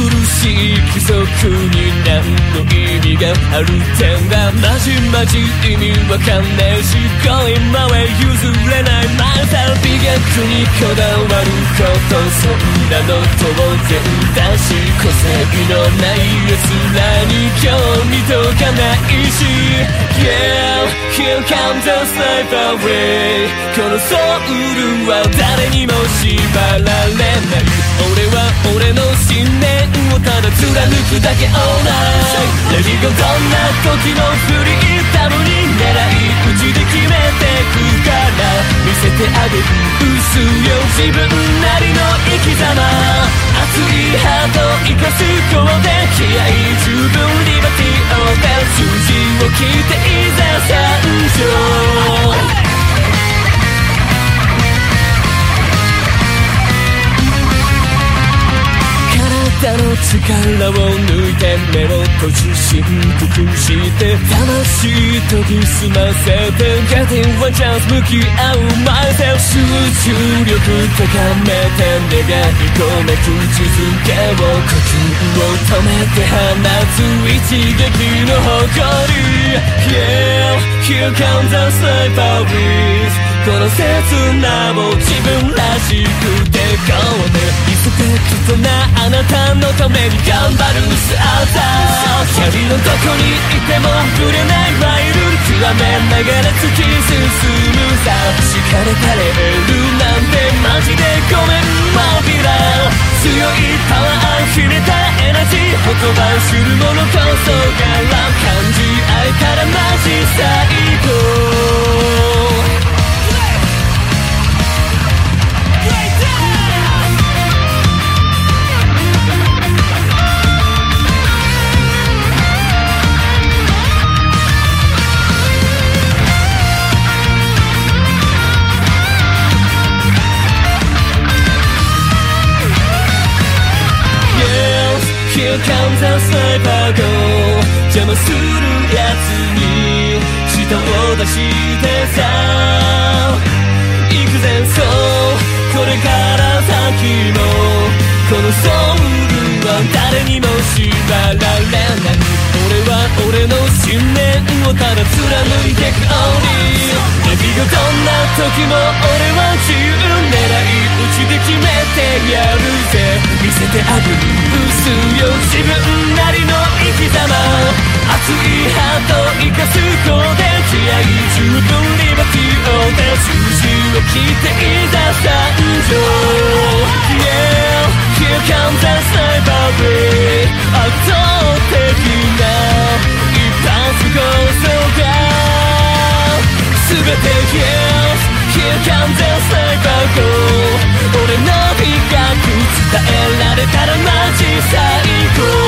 苦しい規則に何の意味があるってんだまじまじ意味わかんねえし恋まは譲れないまた美学にこだわることそんなの当然だし個性のない奴らに興味とかないし Yeah, here comes the sniper way このソウルは誰にも縛られない貫くだけオーナー。レディゴどんな時も振り入ったのに狙いうちで決めてくから。見せてあげる薄よ自分なりの生き様。熱いハート生かすこうで気合十分リ力を抜いて目を閉じ深呼吸して魂研ぎ澄ませて Getting one chance 向き合う myself 集中力高めて願い込め口づけを呼吸を止めて放つ一撃の誇り。Yeah here comes the sniper with この刹那を自分らしくてこうね。リスペクトなあなたのために頑張る姿。キャリのどこにいてもぶれないマイル極めながら突き進むさ敷かれたレールなんてマジでごめんモビラ強いパワーひねたエナジー。言葉するものこそがラ here comes a sniper go 邪魔するやつに舌を出してさ。行くぜそう。これから先もこのソウルは誰にも縛られない。俺は俺の信念。をただ貫いてく only エビがどんな時も俺は自由狙い。撃ちで決めてやるぜ。見せてあげる。よ自分なりの生き様熱いハート生かすコーデ気合十分にバキを出す数字を切っていざ参上 Yeah Here comes the slavery 圧倒的な一発構想が全て Yes Here comes the slavery 俺の光伝えられたらマジ最高